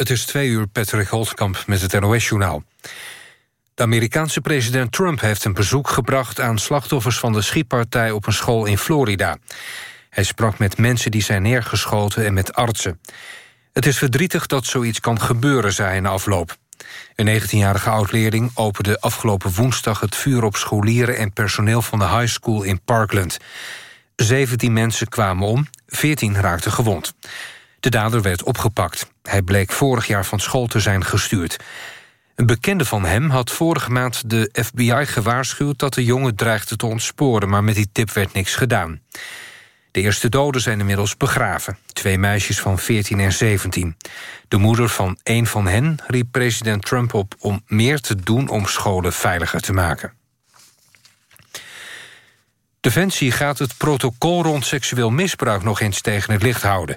Het is twee uur Patrick Holtkamp met het NOS-journaal. De Amerikaanse president Trump heeft een bezoek gebracht... aan slachtoffers van de schietpartij op een school in Florida. Hij sprak met mensen die zijn neergeschoten en met artsen. Het is verdrietig dat zoiets kan gebeuren, zei hij in afloop. Een 19-jarige oud-leerling opende afgelopen woensdag... het vuur op scholieren en personeel van de high school in Parkland. 17 mensen kwamen om, 14 raakten gewond. De dader werd opgepakt. Hij bleek vorig jaar van school te zijn gestuurd. Een bekende van hem had vorige maand de FBI gewaarschuwd... dat de jongen dreigde te ontsporen, maar met die tip werd niks gedaan. De eerste doden zijn inmiddels begraven. Twee meisjes van 14 en 17. De moeder van een van hen riep president Trump op... om meer te doen om scholen veiliger te maken. Defensie gaat het protocol rond seksueel misbruik nog eens tegen het licht houden.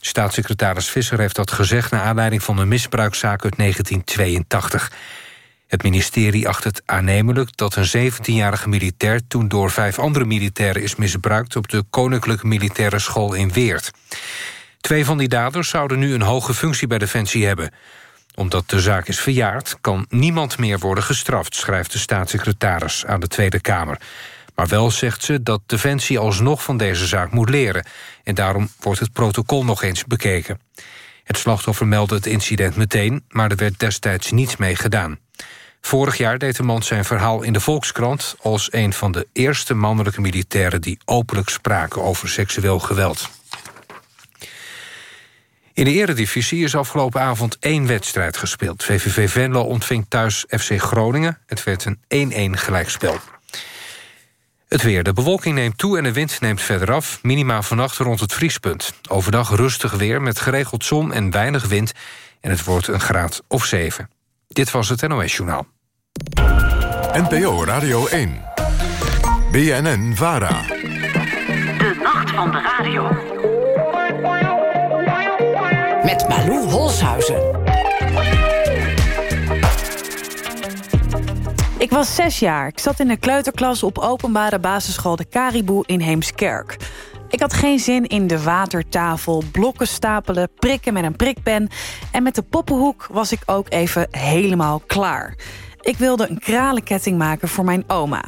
Staatssecretaris Visser heeft dat gezegd... naar aanleiding van een misbruikzaak uit 1982. Het ministerie acht het aannemelijk dat een 17-jarige militair... toen door vijf andere militairen is misbruikt... op de Koninklijke Militaire School in Weert. Twee van die daders zouden nu een hoge functie bij Defensie hebben. Omdat de zaak is verjaard, kan niemand meer worden gestraft... schrijft de staatssecretaris aan de Tweede Kamer. Maar wel zegt ze dat Defensie alsnog van deze zaak moet leren. En daarom wordt het protocol nog eens bekeken. Het slachtoffer meldde het incident meteen, maar er werd destijds niets mee gedaan. Vorig jaar deed de man zijn verhaal in de Volkskrant... als een van de eerste mannelijke militairen... die openlijk spraken over seksueel geweld. In de eredivisie is afgelopen avond één wedstrijd gespeeld. VVV Venlo ontving thuis FC Groningen. Het werd een 1-1 gelijkspel. Het weer. De bewolking neemt toe en de wind neemt verder af. Minima vannacht rond het vriespunt. Overdag rustig weer met geregeld zon en weinig wind. En het wordt een graad of 7. Dit was het NOS Journaal. NPO Radio 1. BNN Vara. De nacht van de radio. Met Malou Holshuizen. Ik was zes jaar. Ik zat in de kleuterklas op openbare basisschool De Caribou in Heemskerk. Ik had geen zin in de watertafel, blokken stapelen, prikken met een prikpen... en met de poppenhoek was ik ook even helemaal klaar. Ik wilde een kralenketting maken voor mijn oma.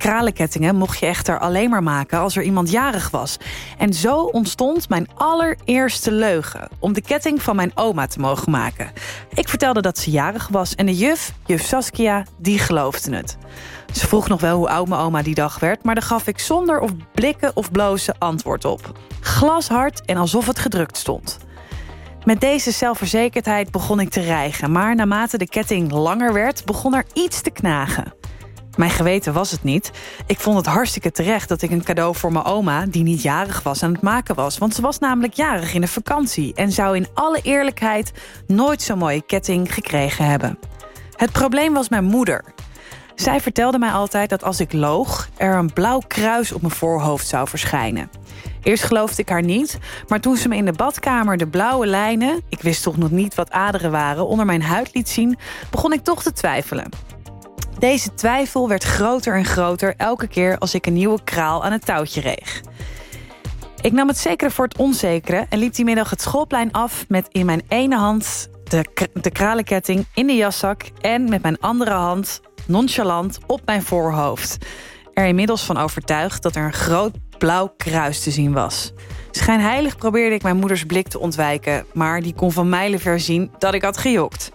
Kralenkettingen mocht je echter alleen maar maken als er iemand jarig was. En zo ontstond mijn allereerste leugen... om de ketting van mijn oma te mogen maken. Ik vertelde dat ze jarig was en de juf, juf Saskia, die geloofde het. Ze vroeg nog wel hoe oud mijn oma die dag werd... maar daar gaf ik zonder of blikken of blozen antwoord op. Glashard en alsof het gedrukt stond. Met deze zelfverzekerdheid begon ik te rijgen... maar naarmate de ketting langer werd, begon er iets te knagen. Mijn geweten was het niet. Ik vond het hartstikke terecht dat ik een cadeau voor mijn oma... die niet jarig was aan het maken was. Want ze was namelijk jarig in de vakantie... en zou in alle eerlijkheid nooit zo'n mooie ketting gekregen hebben. Het probleem was mijn moeder. Zij vertelde mij altijd dat als ik loog... er een blauw kruis op mijn voorhoofd zou verschijnen. Eerst geloofde ik haar niet, maar toen ze me in de badkamer de blauwe lijnen... ik wist toch nog niet wat aderen waren, onder mijn huid liet zien... begon ik toch te twijfelen. Deze twijfel werd groter en groter elke keer als ik een nieuwe kraal aan het touwtje reeg. Ik nam het zekere voor het onzekere en liep die middag het schoolplein af... met in mijn ene hand de, de kralenketting in de jaszak... en met mijn andere hand nonchalant op mijn voorhoofd. Er inmiddels van overtuigd dat er een groot blauw kruis te zien was. Schijnheilig probeerde ik mijn moeders blik te ontwijken... maar die kon van mijlenver zien dat ik had gejokt.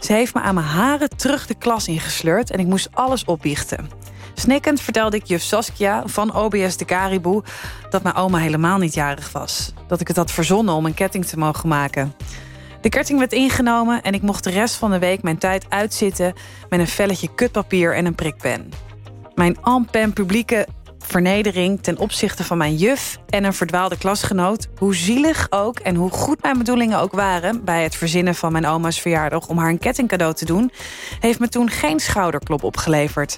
Ze heeft me aan mijn haren terug de klas ingesleurd... en ik moest alles opbiechten. Snikkend vertelde ik juf Saskia van OBS de Caribou... dat mijn oma helemaal niet jarig was. Dat ik het had verzonnen om een ketting te mogen maken. De ketting werd ingenomen en ik mocht de rest van de week mijn tijd uitzitten... met een velletje kutpapier en een prikpen. Mijn en publieke vernedering ten opzichte van mijn juf en een verdwaalde klasgenoot. Hoe zielig ook en hoe goed mijn bedoelingen ook waren... bij het verzinnen van mijn oma's verjaardag om haar een ketting cadeau te doen... heeft me toen geen schouderklop opgeleverd.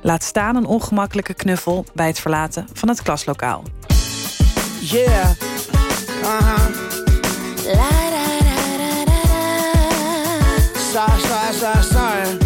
Laat staan een ongemakkelijke knuffel bij het verlaten van het klaslokaal. Yeah. Uh-huh. La da da da da da. Sorry, sorry, sorry, sorry.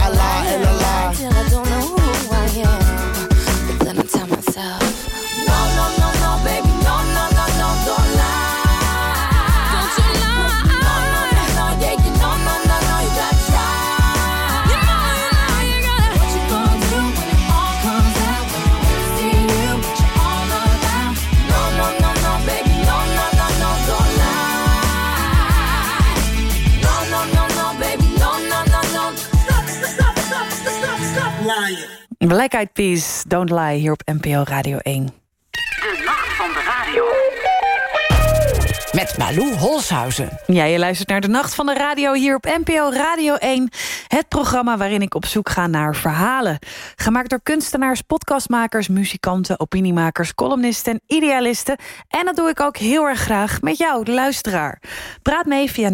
Black Eyed Peas, Don't Lie, hier op NPO Radio 1. De nacht van de radio. Met Malou Holshuizen. Ja, je luistert naar de Nacht van de Radio hier op NPO Radio 1. Het programma waarin ik op zoek ga naar verhalen. Gemaakt door kunstenaars, podcastmakers, muzikanten, opiniemakers, columnisten en idealisten. En dat doe ik ook heel erg graag met jou, de luisteraar. Praat mee via 0800-1121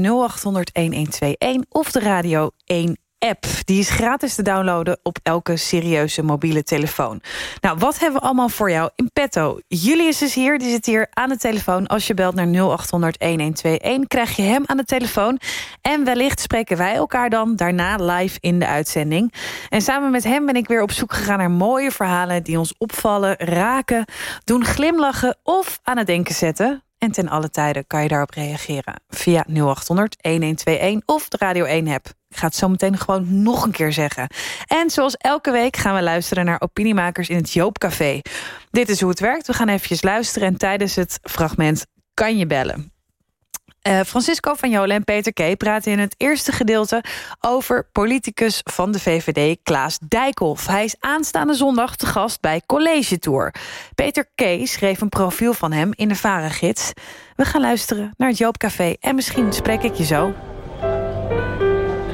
of de Radio 1 app. Die is gratis te downloaden op elke serieuze mobiele telefoon. Nou, wat hebben we allemaal voor jou in petto? Julius is hier, die zit hier aan de telefoon. Als je belt naar 0800-1121 krijg je hem aan de telefoon. En wellicht spreken wij elkaar dan daarna live in de uitzending. En samen met hem ben ik weer op zoek gegaan naar mooie verhalen... die ons opvallen, raken, doen glimlachen of aan het denken zetten. En ten alle tijden kan je daarop reageren via 0800-1121 of de Radio 1-app. Ik ga het zo meteen gewoon nog een keer zeggen. En zoals elke week gaan we luisteren naar opiniemakers in het Joopcafé. Dit is hoe het werkt. We gaan eventjes luisteren en tijdens het fragment kan je bellen. Uh, Francisco van Jolen en Peter K. praten in het eerste gedeelte... over politicus van de VVD Klaas Dijkhoff. Hij is aanstaande zondag te gast bij College Tour. Peter K. schreef een profiel van hem in de Varengids. We gaan luisteren naar het Joopcafé en misschien spreek ik je zo.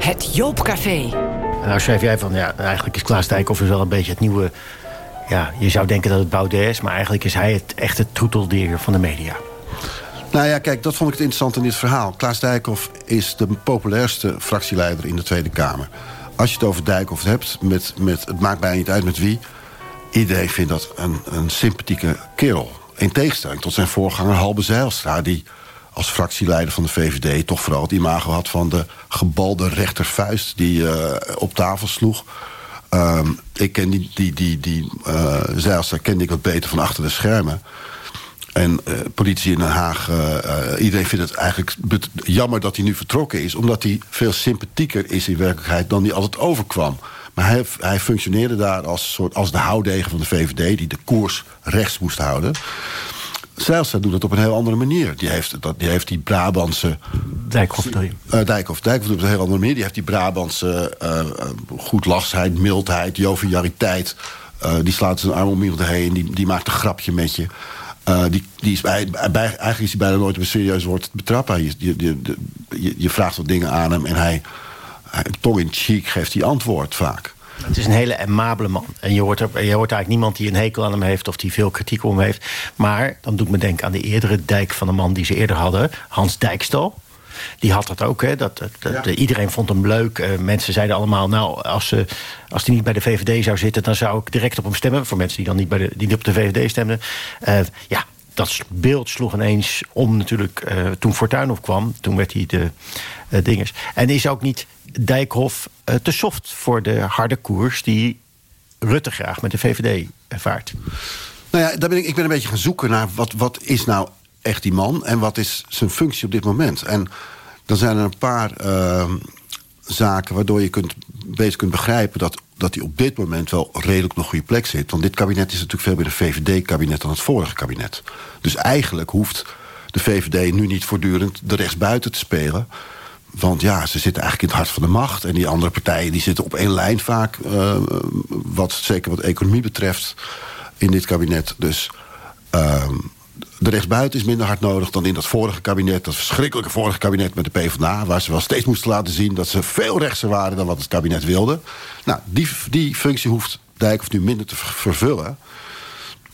Het Joopcafé. Nou schrijf jij van, ja, eigenlijk is Klaas Dijkhoff wel een beetje het nieuwe... Ja, je zou denken dat het Baudet is, maar eigenlijk is hij het echte troeteldier van de media. Nou ja, kijk, dat vond ik het interessant in dit verhaal. Klaas Dijkhoff is de populairste fractieleider in de Tweede Kamer. als je het over Dijkhoff hebt... Met, met, het maakt bijna niet uit met wie... iedereen vindt dat een, een sympathieke kerel. In tegenstelling tot zijn voorganger Halbe Zijlstra... die als fractieleider van de VVD toch vooral het imago had... van de gebalde rechtervuist die eh, op tafel sloeg. Ehm, ik ken die, die, die, die uh, kende ik wat beter van achter de schermen... En uh, in Den Haag, iedereen vindt het eigenlijk jammer dat hij nu vertrokken is. Omdat hij veel sympathieker is in werkelijkheid dan hij altijd overkwam. Maar hij, hij functioneerde daar als, soort, als de houdegen van de VVD... die de koers rechts moest houden. Zijlstra doet dat op een heel andere manier. Die heeft, dat, die, heeft die Brabantse... Dijkhoff, uh, Dijkhoff. Dijkhoff doet het op een heel andere manier. Die heeft die Brabantse uh, goedlachsheid, mildheid, jovialiteit... Uh, die slaat zijn arm om iemand heen. Die, die maakt een grapje met je. Uh, die, die is bij, bij, eigenlijk is hij bijna nooit op een serieus woord betrapbaar. Je, je, je, je, vraagt wat dingen aan hem en hij, hij tong in cheek geeft hij antwoord vaak. Het is een hele amabele man. En je hoort, er, je hoort eigenlijk niemand die een hekel aan hem heeft... of die veel kritiek om hem heeft. Maar dan doet me denken aan de eerdere dijk van de man die ze eerder hadden. Hans Dijkstal. Die had dat ook. Hè? Dat, dat, ja. Iedereen vond hem leuk. Uh, mensen zeiden allemaal, nou, als, uh, als hij niet bij de VVD zou zitten... dan zou ik direct op hem stemmen. Voor mensen die dan niet, bij de, die op de VVD stemden. Uh, ja, dat beeld sloeg ineens om natuurlijk toen Fortuyn opkwam. Toen werd hij de dinges. En is ook niet Dijkhoff te soft voor de harde koers... die Rutte graag met de VVD vaart? Nou ja, daar ben ik, ik ben een beetje gaan zoeken naar... wat, wat is nou echt die man en wat is zijn functie op dit moment. En dan zijn er een paar uh, zaken waardoor je kunt, beter kunt begrijpen... Dat, dat hij op dit moment wel redelijk nog goede plek zit. Want dit kabinet is natuurlijk veel meer een VVD-kabinet dan het vorige kabinet. Dus eigenlijk hoeft de VVD nu niet voortdurend de rechtsbuiten te spelen... Want ja, ze zitten eigenlijk in het hart van de macht. En die andere partijen die zitten op één lijn vaak. Uh, wat, zeker wat economie betreft in dit kabinet. Dus uh, de rechtsbuiten is minder hard nodig dan in dat vorige kabinet. Dat verschrikkelijke vorige kabinet met de PvdA... waar ze wel steeds moesten laten zien dat ze veel rechtser waren... dan wat het kabinet wilde. Nou, die, die functie hoeft Dijkhoff nu minder te vervullen.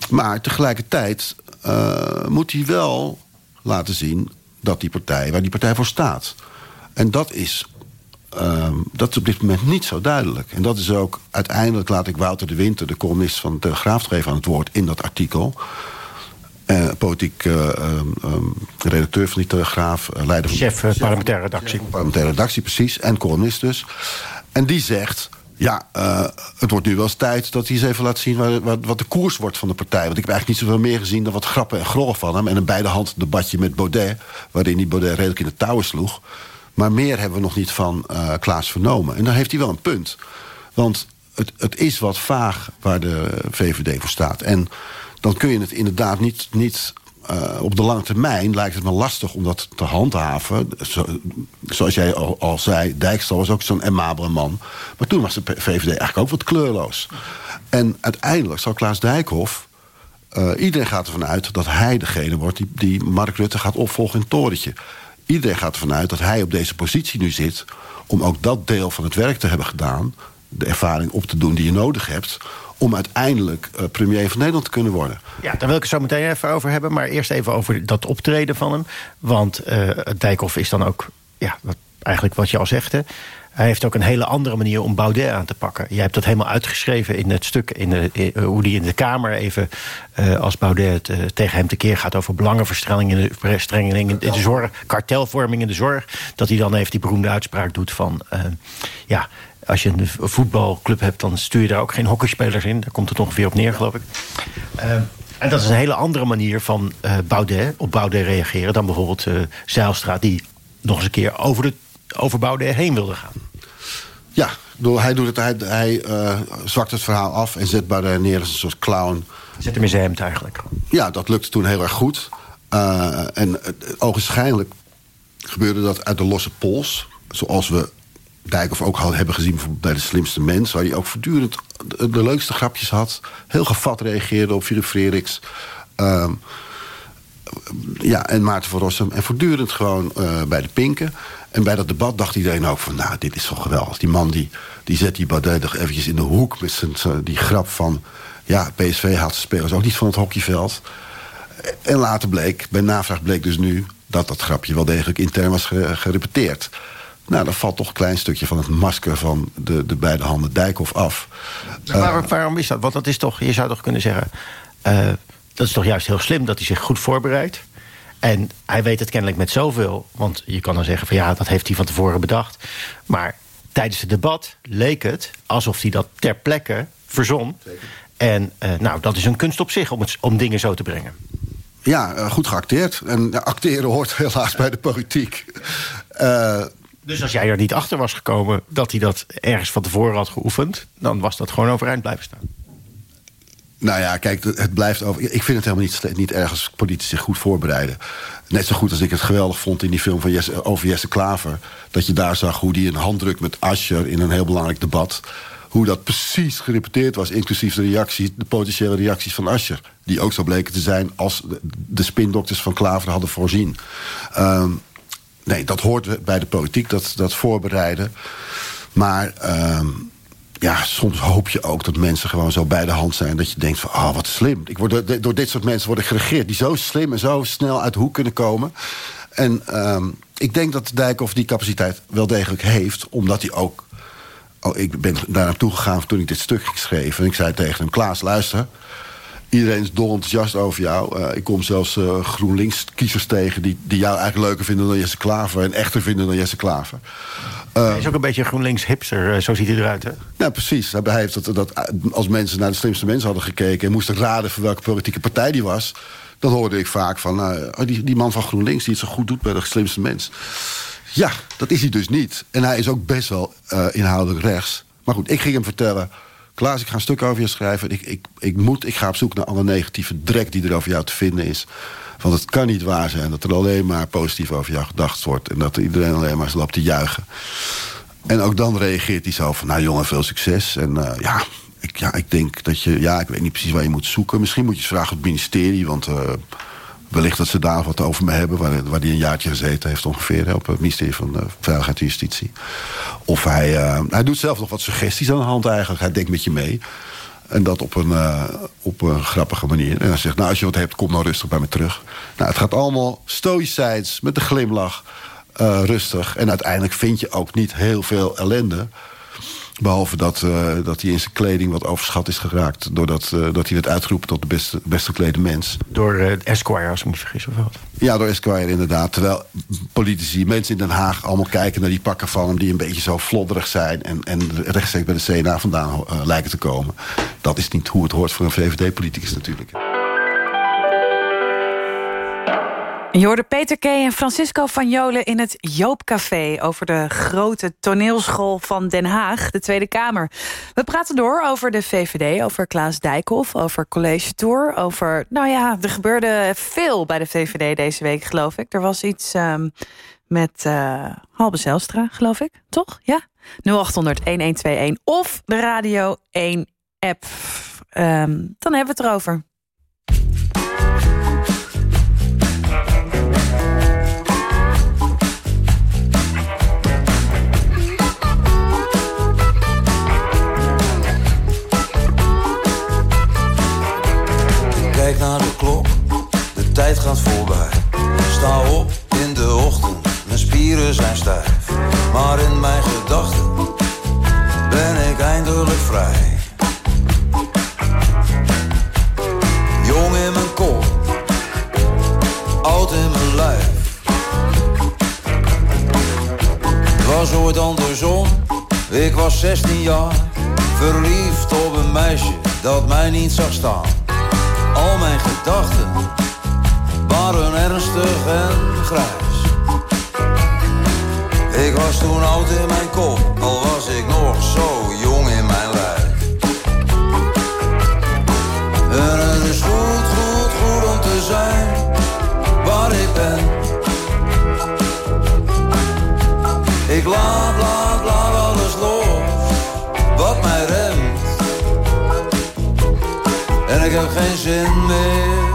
Maar tegelijkertijd uh, moet hij wel laten zien... dat die partij, waar die partij voor staat. En dat is uh, dat is op dit moment niet zo duidelijk. En dat is ook, uiteindelijk laat ik Wouter de Winter... de columnist van de Telegraaf nog even aan het woord in dat artikel... Uh, politiek uh, um, redacteur van die Telegraaf. Uh, leider van Chef de, parlementaire redactie. Parlementaire redactie, precies. En columnist dus. En die zegt... Ja, het wordt nu wel eens tijd dat hij eens even laat zien... Waar, wat, wat de koers wordt van de partij. Want ik heb eigenlijk niet zoveel meer gezien... dan wat grappen en grollen van hem. En een beide hand debatje met Baudet... waarin hij Baudet redelijk in de touwen sloeg. Maar meer hebben we nog niet van Klaas vernomen. En dan heeft hij wel een punt. Want het, het is wat vaag waar de VVD voor staat. En dan kun je het inderdaad niet, niet uh, op de lange termijn lijkt het me lastig om dat te handhaven. Zo, zoals jij al, al, zei, Dijkstal was ook zo'n amabele man. Maar toen was de VVD eigenlijk ook wat kleurloos. En uiteindelijk zal Klaas Dijkhoff... Uh, iedereen gaat ervan uit dat hij degene wordt die, die Mark Rutte gaat opvolgen in het torentje. Iedereen gaat ervan uit dat hij op deze positie nu zit... om ook dat deel van het werk te hebben gedaan... de ervaring op te doen die je nodig hebt om uiteindelijk uh, premier van Nederland te kunnen worden. Ja, daar wil ik het zo meteen even over hebben. Maar eerst even over dat optreden van hem. Want uh, Dijkhoff is dan ook, ja, wat, eigenlijk wat je al zegt... Hè, hij heeft ook een hele andere manier om Baudet aan te pakken. Jij hebt dat helemaal uitgeschreven in het stuk... In de, in, hoe die in de Kamer even, als Baudet tegen hem tekeer gaat... over belangenverstrengeling in de, in de zorg... kartelvorming in de zorg... dat hij dan even die beroemde uitspraak doet van... Ja, als je een voetbalclub hebt, dan stuur je daar ook geen hockeyspelers in. Daar komt het ongeveer op neer, geloof ik. Uh, en dat is een hele andere manier van uh, Baudet, op Baudet reageren... dan bijvoorbeeld uh, Zijlstra, die nog eens een keer over, de, over Baudet heen wilde gaan. Ja, hij, doet het, hij, hij zwakt het verhaal af en zet Baudet neer als een soort clown. Zet hem in zijn hemd eigenlijk. Ja, dat lukte toen heel erg goed. en ogenschijnlijk gebeurde dat uit de losse pols. Zoals we Dijkhoff ook al hebben gezien bij de slimste mens... waar hij ook voortdurend de, leukste grapjes had. Heel gevat reageerde op Philip Frederiks. Um, ja, en Maarten van Rossum. En voortdurend gewoon uh, bij de pinken. En bij dat debat dacht iedereen ook van... nou, dit is toch geweldig. Die man die, die zet die Baudet eventjes in de hoek... met zijn, die grap van... ja, PSV haalt zijn spelers ook niet van het hockeyveld. En later bleek, bij navraag bleek dus nu... dat dat grapje wel degelijk intern was gerepeteerd. Nou, dan valt toch een klein stukje van het masker van de, de beide handen Dijkhoff af. Maar waarom, waarom is dat? Want dat is toch, je zou toch kunnen zeggen... eh, dat is toch juist heel slim dat hij zich goed voorbereidt. En hij weet het kennelijk met zoveel. Want je kan dan zeggen van ja, dat heeft hij van tevoren bedacht. Maar tijdens het debat leek het alsof hij dat ter plekke verzon. En eh, nou, dat is een kunst op zich om, het, om dingen zo te brengen. Ja, eh, goed geacteerd. En acteren hoort helaas bij de politiek. Eh, Dus als jij er niet achter was gekomen dat hij dat ergens van tevoren had geoefend... dan was dat gewoon overeind blijven staan. Nou ja, kijk, het blijft over. Ik vind het helemaal niet, niet erg politici zich goed voorbereiden. Net zo goed als ik het geweldig vond in die film van Jesse, over Jesse Klaver. Dat je daar zag hoe die een handdruk met Ascher in een heel belangrijk debat. Hoe dat precies gerepeteerd was, inclusief de, reacties, de potentiële reacties van Ascher. Die ook zo bleken te zijn als de, de spindokters van Klaver hadden voorzien. Ehm, nee, dat hoort bij de politiek, dat, dat voorbereiden. Maar ehm, ja, soms hoop je ook dat mensen gewoon zo bij de hand zijn... dat je denkt van, ah, wat slim. Ik word, door- door dit soort mensen word ik geregeerd... die zo slim en zo snel uit de hoek kunnen komen. En ehm, ik denk dat Dijkhoff die capaciteit wel degelijk heeft... omdat hij ook... Oh, ik ben daar naartoe gegaan toen ik dit stuk schreef... en ik zei tegen hem, Klaas, luister... Iedereen is dol enthousiast over jou. Eh, ik kom zelfs eh, GroenLinks-kiezers tegen... Die, die jou eigenlijk leuker vinden dan Jesse Klaver... en echter vinden dan Jesse Klaver. Eh, hij is ook een beetje een GroenLinks hipster, eh, zo ziet hij eruit, hè? ja, precies. Hij heeft dat, dat, als mensen naar de slimste mensen hadden gekeken... en moesten raden voor welke politieke partij die was... dan hoorde ik vaak van... eh, oh, die, die man van GroenLinks die het zo goed doet bij de slimste mens. Ja, dat is hij dus niet. En hij is ook best wel eh, inhoudelijk rechts. Maar goed, ik ging hem vertellen... Klaas, ik ga een stuk over je schrijven. Ik, ik, ik, moet, ik ga op zoek naar alle negatieve drek die er over jou te vinden is. Want het kan niet waar zijn dat er alleen maar positief over jou gedacht wordt... en dat iedereen alleen maar loopt te juichen. En ook dan reageert hij zo van, nou jongen, veel succes. En eh, ja, ik, ja, ik denk dat je... Ja, ik weet niet precies waar je moet zoeken. Misschien moet je eens vragen op het ministerie, want... eh, wellicht dat ze daar wat over me hebben... waar, waar hij een jaartje gezeten heeft ongeveer... op het ministerie van eh, Veiligheid en Justitie. Of hij... eh, hij doet zelf nog wat suggesties aan de hand eigenlijk. Hij denkt met je mee. En dat op een, eh, op een grappige manier. En hij zegt, nou, als je wat hebt, kom nou rustig bij me terug. Nou, het gaat allemaal stoïcijns, met een glimlach, rustig. En uiteindelijk vind je ook niet heel veel ellende. Behalve dat, eh, dat hij in zijn kleding wat overschat is geraakt... doordat eh, dat hij werd uitgeroepen tot de beste, best geklede mens. Door eh, Esquire, als ik me niet vergis, of wat? Ja, door Esquire inderdaad. Terwijl politici, mensen in Den Haag... allemaal kijken naar die pakken van hem... die een beetje zo flodderig zijn... en, en rechtstreeks bij de CNA vandaan lijken te komen. Dat is niet hoe het hoort voor een VVD-politicus natuurlijk. Je hoorde Peter K. en Francisco van Jolen in het Joopcafé... over de grote toneelschool van Den Haag, de Tweede Kamer. We praten door over de VVD, over Klaas Dijkhoff... over College Tour, over... Nou ja, er gebeurde veel bij de VVD deze week, geloof ik. Er was iets ehm, met eh Halbe Zelstra, geloof ik. Toch? Ja? 0800-1121 of de Radio 1-app. Ehm, dan hebben we het erover. Kijk naar de klok, de tijd gaat voorbij. Sta op in de ochtend, mijn spieren zijn stijf. Maar in mijn gedachten ben ik eindelijk vrij. Jong in mijn kop, oud in mijn lijf. Het was ooit andersom, ik was 16 jaar. Verliefd op een meisje dat mij niet zag staan. Al mijn gedachten waren ernstig en grijs. Ik was toen oud in mijn kop, al was ik nog zo geen zin meer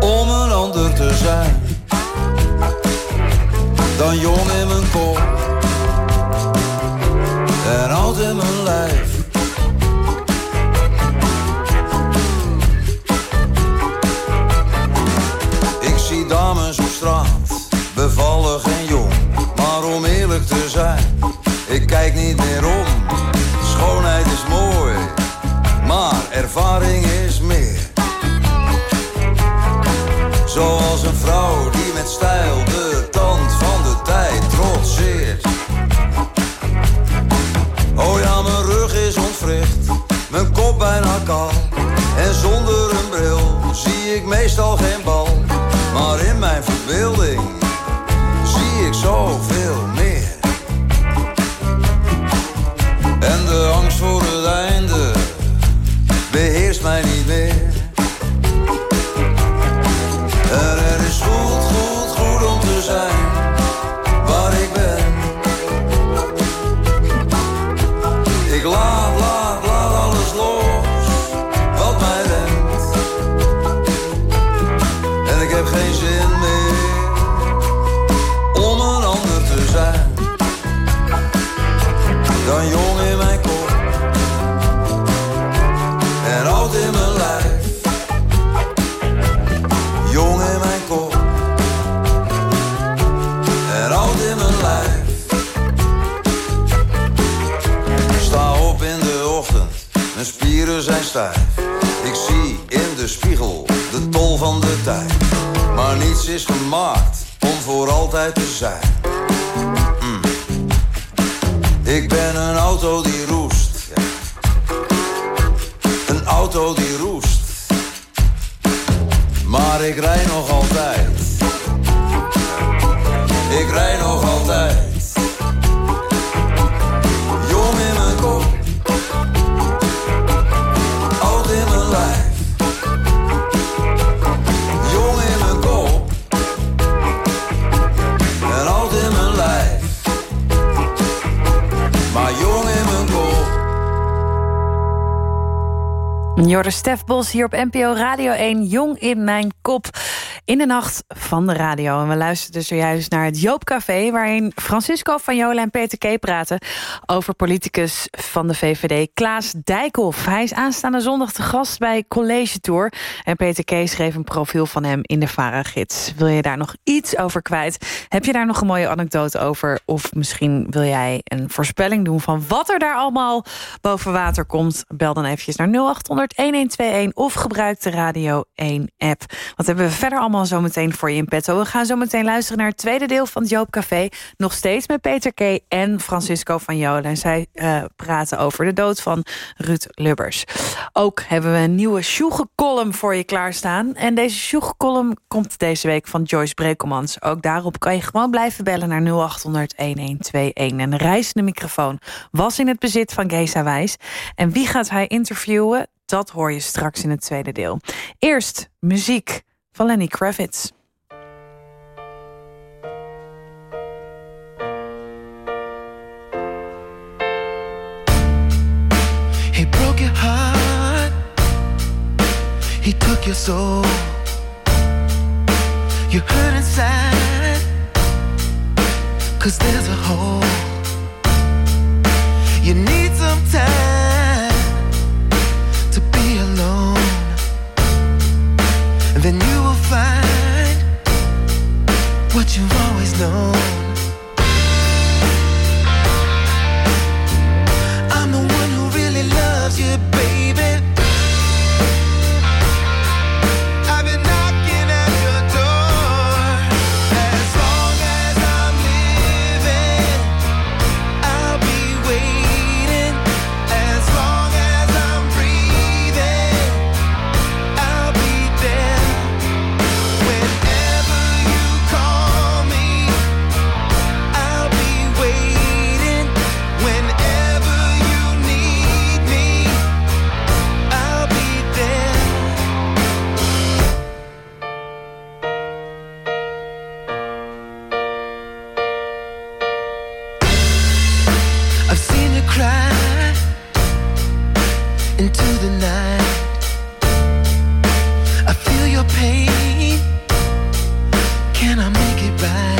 om een ander te zijn dan jong in mijn kop en oud in mijn lijf. Ik zie dames op straat, bevallig en jong, maar om eerlijk te zijn. Ik kijk niet meer om, schoonheid is mooi, maar ervaring is meestal geen bal. Is gemaakt om voor altijd te zijn. Mm. Ik ben een auto die roest. Een auto die roest. Maar ik rij nog altijd. Joris Stef Bos hier op NPO Radio 1, Jong in mijn kop. In de nacht van de radio. En we luisterden zojuist naar het Joopcafé... waarin Francisco van Jolen en Peter K. praten... over politicus van de VVD, Klaas Dijkhoff. Hij is aanstaande zondag te gast bij College Tour. En Peter K. schreef een profiel van hem in de VARA-gids. Wil je daar nog iets over kwijt? Heb je daar nog een mooie anekdote over? Of misschien wil jij een voorspelling doen... van wat er daar allemaal boven water komt? Bel dan eventjes naar 0800-1121... of gebruik de Radio 1-app. Wat hebben we verder allemaal zometeen voor je in petto? We gaan zo meteen luisteren naar het tweede deel van het Joop Café. Nog steeds met Peter K. en Francisco van Jolen. En zij eh, praten over de dood van Ruud Lubbers. Ook hebben we een nieuwe Sjoege-column voor je klaarstaan. En deze Sjoege-column komt deze week van Joyce Brekelmans. Ook daarop kan je gewoon blijven bellen naar 0800-1121. En de reizende microfoon was in het bezit van Geza Wijs. En wie gaat hij interviewen? Dat hoor je straks in het tweede deel. Eerst muziek van Lenny Kravitz. He broke your heart. He took your soul. You hurt inside. Cause there's a hole. You need some time then you will find what you've always known. into the night. I feel your pain. Can I make it right?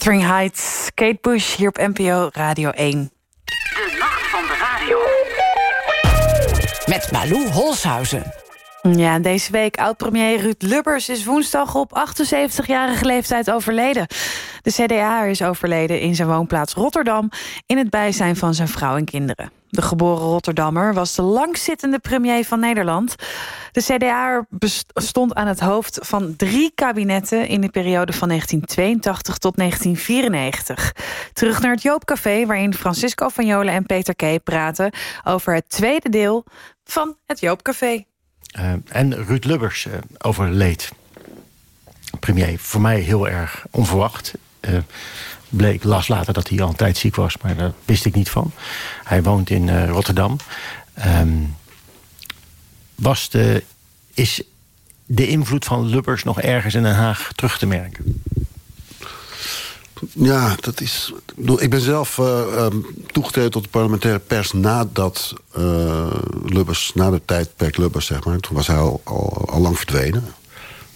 Wuthering Heights, Kate Bush hier op NPO Radio 1. De nacht van de radio. Met Malou Holshuizen. Ja, deze week oud-premier Ruud Lubbers is woensdag op 78-jarige leeftijd overleden. De CDA is overleden in zijn woonplaats Rotterdam... in het bijzijn van zijn vrouw en kinderen. De geboren Rotterdammer was de langzittende premier van Nederland. De CDA stond aan het hoofd van drie kabinetten... in de periode van 1982 tot 1994. Terug naar het Joopcafé, waarin Francisco van Jolen en Peter Kee praten... over het tweede deel van het Joopcafé. Uh, en Ruud Lubbers uh, overleed. Premier, voor mij heel erg onverwacht. Uh, bleek, las later dat hij al een tijd ziek was, maar daar wist ik niet van. Hij woont in Rotterdam. Um, was de, is de invloed van Lubbers nog ergens in Den Haag terug te merken? Ja, dat is. ik ben zelf eh, ehm, toegetreden tot de parlementaire pers nadat eh, Lubbers, na de tijdperk Lubbers, zeg maar. Toen was hij al, al lang verdwenen.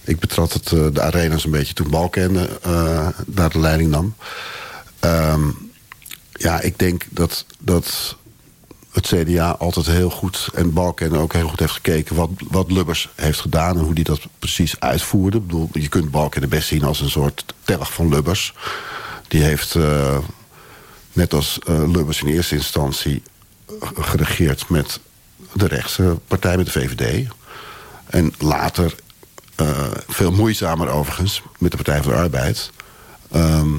Ik betrad het, eh, de arena's een beetje toen Balkenende eh, daar de leiding nam. Ehm, ja, ik denk dat, dat het CDA altijd heel goed... en Balkenende ook heel goed heeft gekeken... wat, wat Lubbers heeft gedaan en hoe hij dat precies uitvoerde. Ik bedoel, je kunt Balkenende best zien als een soort telg van Lubbers. Die heeft, eh, net als Lubbers in eerste instantie... geregeerd met de rechtse partij, met de VVD. En later, veel moeizamer overigens... met de Partij van de Arbeid... Ehm,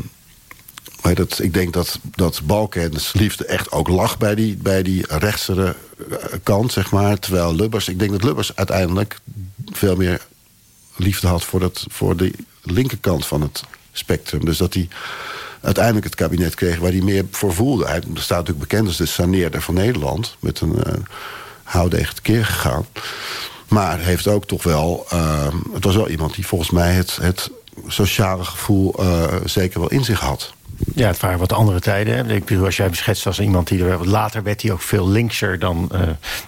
dat, ik denk dat, dat Balken's liefde echt ook lag bij die, bij die rechtsere eh, kant, zeg maar. Terwijl Lubbers, ik denk dat Lubbers uiteindelijk veel meer liefde had voor, dat, voor de linkerkant van het spectrum. Dus dat hij uiteindelijk het kabinet kreeg waar hij meer voor voelde. Hij staat natuurlijk bekend als de saneerder van Nederland. Met een uh, houdegen tekeer gegaan. Maar heeft ook toch wel... Uh, het was wel iemand die volgens mij het, het sociale gevoel uh, zeker wel in zich had. Ja, het waren wat andere tijden. Ik bedoel, als jij hem schetst als iemand die er... Later werd hij ook veel linkser dan, uh,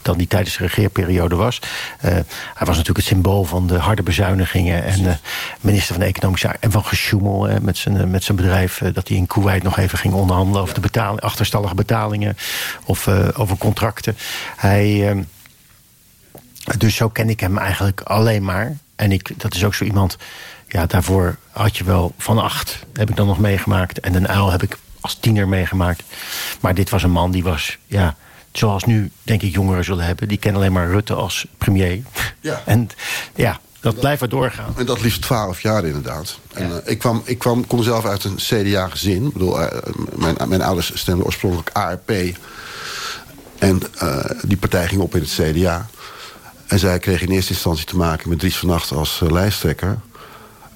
dan die tijdens de regeerperiode was. Uh, hij was natuurlijk het symbool van de harde bezuinigingen... en minister van Economische Zaken en van gesjoemel met, zijn, met zijn bedrijf... dat hij in Kuwait nog even ging onderhandelen over de betaling, achterstallige betalingen... of over contracten. Hij, dus zo ken ik hem eigenlijk alleen maar. En ik, dat is ook zo iemand ja, daarvoor had je wel Van Acht, heb ik dan nog meegemaakt. En Den Uil heb ik als tiener meegemaakt. Maar dit was een man die was, ja, zoals nu denk ik jongeren zullen hebben. Die kennen alleen maar Rutte als premier. Ja. En ja, dat blijft maar doorgaan. En dat liefst twaalf jaar inderdaad. Ja. En, uh, ik, kwam, ik kwam, kom zelf uit een CDA-gezin. Ik bedoel, uh, mijn, mijn ouders stemden oorspronkelijk ARP. En uh, die partij ging op in het CDA. En zij kreeg in eerste instantie te maken met Dries van Nacht als lijsttrekker.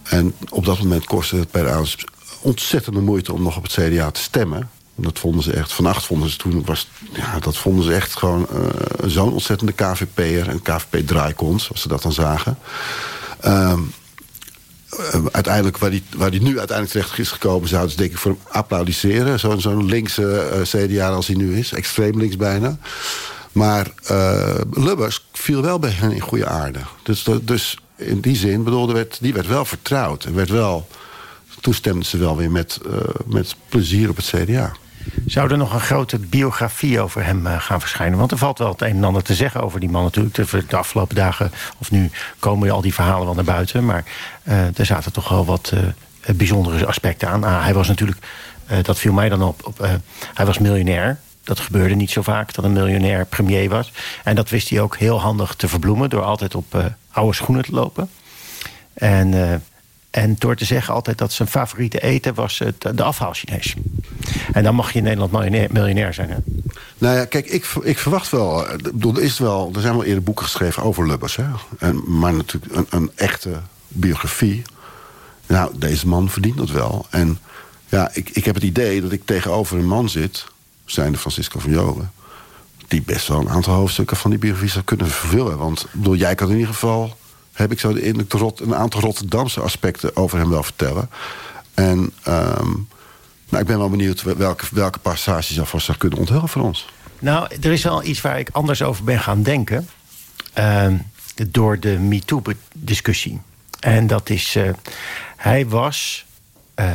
En op dat moment kostte het de ouders ontzettende moeite om nog op het CDA te stemmen. Dat vonden ze echt, vannacht vonden ze toen, was, ja, dat vonden ze echt gewoon uh, zo'n ontzettende KVP'er en KVP-draaikons, zoals ze dat dan zagen. Um, uh, uiteindelijk, waar die, waar die nu uiteindelijk terecht is gekomen, zouden ze denk ik voor hem applaudisseren. Zo'n zo'n linkse CDA als hij nu is, extreem links bijna. Maar uh, Lubbers viel wel bij hen in goede aarde. Dus, dus in die zin, bedoel, werd, die werd wel vertrouwd. En werd wel, ze wel weer met, uh, met plezier op het CDA. Zou er nog een grote biografie over hem uh, gaan verschijnen? Want er valt wel het een en ander te zeggen over die man natuurlijk. De, afgelopen dagen, of nu komen al die verhalen wel naar buiten. Maar er zaten toch wel wat bijzondere aspecten aan. Ah, hij was natuurlijk, dat viel mij dan op, op hij was miljonair. Dat gebeurde niet zo vaak, dat een miljonair premier was. En dat wist hij ook heel handig te verbloemen... door altijd op uh, oude schoenen te lopen. En, uh, en door te zeggen altijd dat zijn favoriete eten was het, de afhaal-Chinees. En dan mag je in Nederland miljonair, miljonair zijn. Hè? Nou ja, kijk, ik, ik verwacht wel... Er, is wel... er zijn wel eerder boeken geschreven over Lubbers. Hè? En, maar natuurlijk een, een echte biografie. Nou, deze man verdient dat wel. En ja, ik, ik heb het idee dat ik tegenover een man zit zijnde Francisco van Jolen... die best wel een aantal hoofdstukken van die biografie zou kunnen vervullen. Want bedoel, jij kan in ieder geval, heb ik zo de. Rot, een aantal Rotterdamse aspecten over hem wel vertellen. En um, nou, ik ben wel benieuwd welke, welke passages alvast zou kunnen onthullen voor ons. Nou, er is wel iets waar ik anders over ben gaan denken... Uh, door de MeToo-discussie. En dat is, uh, hij was... Uh,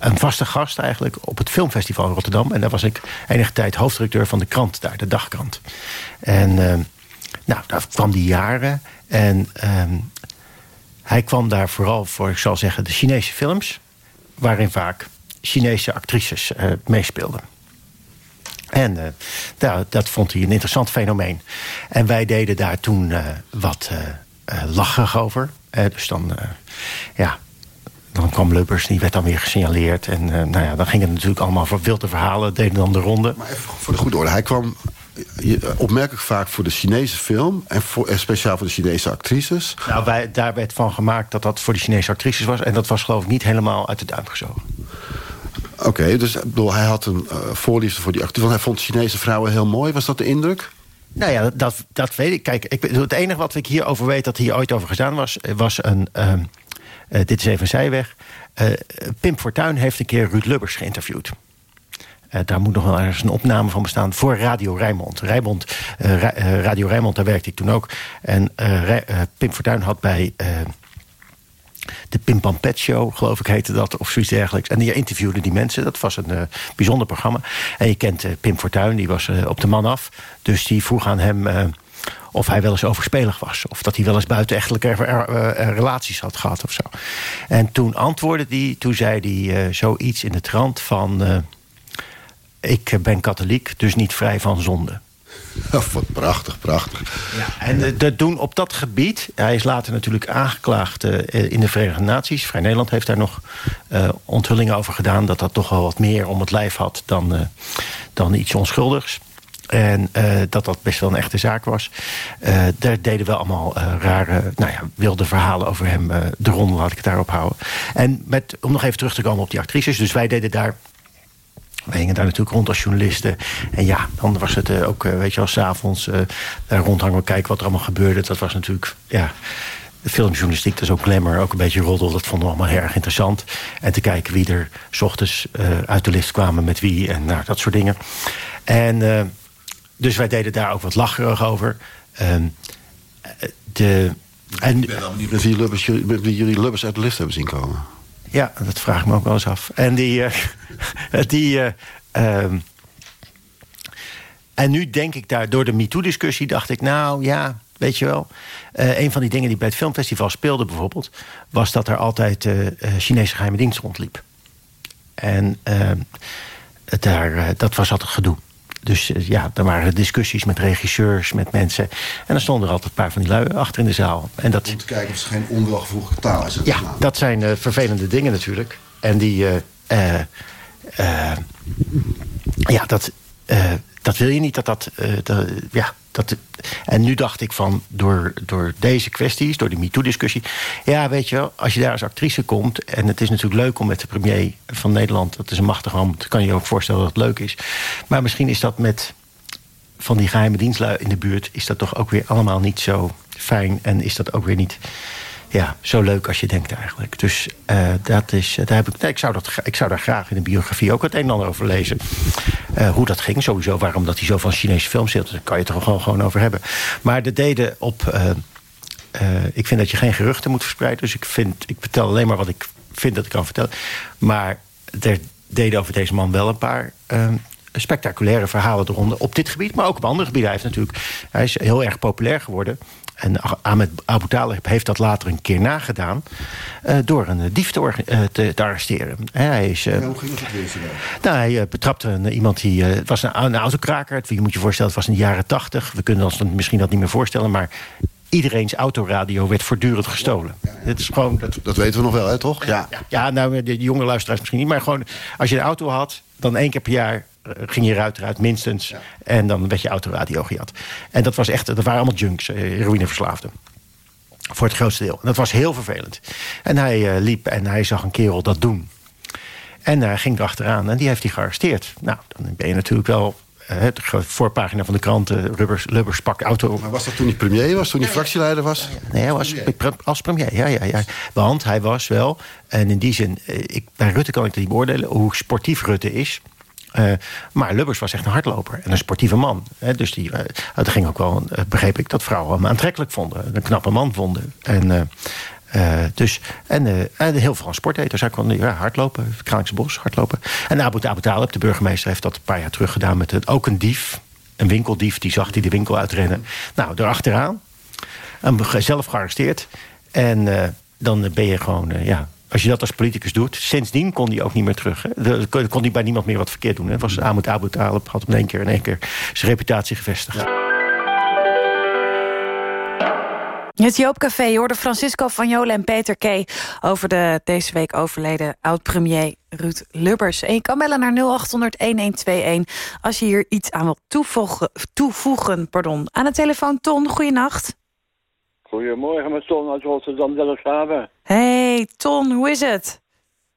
een vaste gast eigenlijk op het filmfestival in Rotterdam. En daar was ik enige tijd hoofdredacteur van de krant daar, de dagkrant. En uh, nou, daar kwam die jaren. En uh, hij kwam daar vooral voor, ik zal zeggen, de Chinese films. Waarin vaak Chinese actrices uh, meespeelden. En uh, nou, dat vond hij een interessant fenomeen. En wij deden daar toen wat lachig over. dus dan, ja, dan kwam Lubbers, die werd dan weer gesignaleerd. En uh, nou ja, dan ging het natuurlijk allemaal voor wilde verhalen, deden dan de ronde. Maar even voor de goede orde, hij kwam opmerkelijk vaak voor de Chinese film... en, voor, en speciaal voor de Chinese actrices. Nou, wij, daar werd van gemaakt dat dat voor de Chinese actrices was... en dat was geloof ik niet helemaal uit de duim gezogen. Oké, okay, dus bedoel, hij had een uh, voorliefde voor die actrices... want hij vond Chinese vrouwen heel mooi, was dat de indruk? Nou ja, dat, dat, weet ik. Kijk, ik, het enige wat ik hierover weet dat hier ooit over gedaan was... was een, ehm, eh, dit is even een zijweg... Eh, Pim Fortuyn heeft een keer Ruud Lubbers geïnterviewd. Eh, daar moet nog wel ergens een opname van bestaan voor Radio Rijnmond. Rijnmond Ra- Radio Rijnmond, daar werkte ik toen ook. En Pim Fortuyn had bij de Pim Pam Pet Show, geloof ik heette dat, of zoiets dergelijks. En die interviewde die mensen. Dat was een bijzonder programma. En je kent eh, Pim Fortuyn, die was op de man af. Dus die vroeg aan hem of hij wel eens overspelig was. Of dat hij wel eens buitenechtelijke eh, eh, relaties had gehad of zo. En toen antwoordde hij, toen zei hij eh, zoiets in de trant van... ik ben katholiek, dus niet vrij van zonde. wat prachtig, prachtig. En eh, dat doen op dat gebied... hij is later natuurlijk aangeklaagd in de Verenigde Naties. Vrij Nederland heeft daar nog onthullingen over gedaan... dat dat toch wel wat meer om het lijf had dan, dan iets onschuldigs. En eh, dat dat best wel een echte zaak was. Eh, daar deden wel allemaal eh, rare, nou ja, wilde verhalen over hem de ronde, laat ik het daarop houden. En met, om nog even terug te komen op die actrices. Dus wij deden daar wij hingen daar natuurlijk rond als journalisten. En ja, dan was het ook, weet je wel, s'avonds uh, daar rondhangen, kijken wat er allemaal gebeurde. Dat was natuurlijk, ja, filmjournalistiek, dat is ook glamour, ook een beetje roddel. Dat vonden we allemaal heel erg interessant. En te kijken wie er s ochtends uit de lift kwamen met wie en nou, dat soort dingen. En dus wij deden daar ook wat lacherig over. Um, de, en, ik ben wel benieuwd met wie, Lubbers, jullie Lubbers uit de lift hebben zien komen. Ja, dat vraag ik me ook wel eens af. En die. Uh, die uh, um, en nu denk ik daar, door de MeToo-discussie, dacht ik, nou ja, weet je wel. Uh, een van die dingen die bij het filmfestival speelde bijvoorbeeld, was dat er altijd Chinese geheime dienst rondliep. En ehm, daar, dat was altijd gedoe. Dus uh, ja, er waren discussies met regisseurs, met mensen. En dan stonden er altijd een paar van die lui achter in de zaal. En dat, Om te kijken of ze geen onwelgevoeglijke taal is. Ja, dat zijn uh, vervelende dingen natuurlijk. En die... Uh, ja, dat, dat wil je niet. Dat dat, dat, ja, dat, en nu dacht ik van, door, door deze kwesties, door die MeToo-discussie... ja, weet je wel, als je daar als actrice komt... en het is natuurlijk leuk om met de premier van Nederland... dat is een machtige hand, kan je je ook voorstellen dat het leuk is. Maar misschien is dat met van die geheime dienstlui in de buurt... is dat toch ook weer allemaal niet zo fijn... en is dat ook weer niet ja, zo leuk als je denkt eigenlijk. Dus uh, dat is, daar heb ik, ik, zou dat, ik zou daar graag in de biografie ook het een en ander over lezen. Uh, hoe dat ging, sowieso. Waarom dat hij zo van Chinese films zit, daar kan je het er gewoon, gewoon over hebben. Maar de deden op... Ik vind dat je geen geruchten moet verspreiden. Dus ik, vind, ik vertel alleen maar wat ik vind dat ik kan vertellen. Maar er deden over deze man wel een paar spectaculaire verhalen eronder. Op dit gebied, maar ook op andere gebieden. Heeft natuurlijk, hij is heel erg populair geworden. En Ahmed Abu Talib heeft dat later een keer nagedaan... Uh, door een dief te, uh, te, te arresteren. Hij is, uh, ja, hoe ging dat weer Nou, hij betrapte een, iemand die... Het was een, een autokraker. Je moet je voorstellen, het was in de jaren tachtig. We kunnen ons misschien dat niet meer voorstellen, maar... Iedereen's autoradio werd voortdurend gestolen. Ja, ja. Het is gewoon, dat, dat weten we nog wel, hè, toch? Ja, ja, ja nou, de jonge luisteraars misschien niet. Maar gewoon, als je een auto had, dan één keer per jaar ging je ruit eruit, minstens. Ja. En dan werd je autoradio gejat. En dat was echt, dat waren allemaal junks, heroïneverslaafden. Voor het grootste deel. En dat was heel vervelend. En hij uh, liep en hij zag een kerel dat doen. En hij uh, ging erachteraan en die heeft hij gearresteerd. Nou, dan ben je natuurlijk wel... De voorpagina van de krant, Rubbers, Lubbers pak auto. Maar was dat toen hij premier was, toen hij fractieleider was? Nee, hij was premier. als premier, ja, ja, ja. Want hij was wel, en in die zin... Ik, bij Rutte kan ik dat niet beoordelen, hoe sportief Rutte is... Uh, maar Lubbers was echt een hardloper en een sportieve man. Hè, dus die, uh, het ging ook wel, uh, begreep ik, dat vrouwen hem aantrekkelijk vonden. Een knappe man vonden. En, dus, en, en heel veel sporteters. Hij kon ja, hardlopen, Kralingse Bos, hardlopen. En Abu, Abu Talib, de burgemeester, heeft dat een paar jaar terug gedaan... met het, ook een dief, een winkeldief, die zag die de winkel uitrennen. Nou, erachteraan, hem zelf gearresteerd. En dan ben je gewoon, ja, als je dat als politicus doet. Sindsdien kon hij ook niet meer terug. Hè. Kon hij bij niemand meer wat verkeerd doen. Het was Ahmed Abu Talib, had hem één keer in één keer zijn reputatie gevestigd. Het Joopcafé, je hoorde Francisco van Jolen en Peter K. over de deze week overleden oud-premier Ruud Lubbers. En je kan bellen naar 0800-1121 als je hier iets aan wilt toevoegen. toevoegen pardon. Aan de telefoon Ton, goeienacht. Goedemorgen, met Ton uit Rotterdam Delfshaven. Hey Ton, hoe is het?